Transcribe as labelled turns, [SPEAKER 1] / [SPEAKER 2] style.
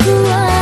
[SPEAKER 1] 我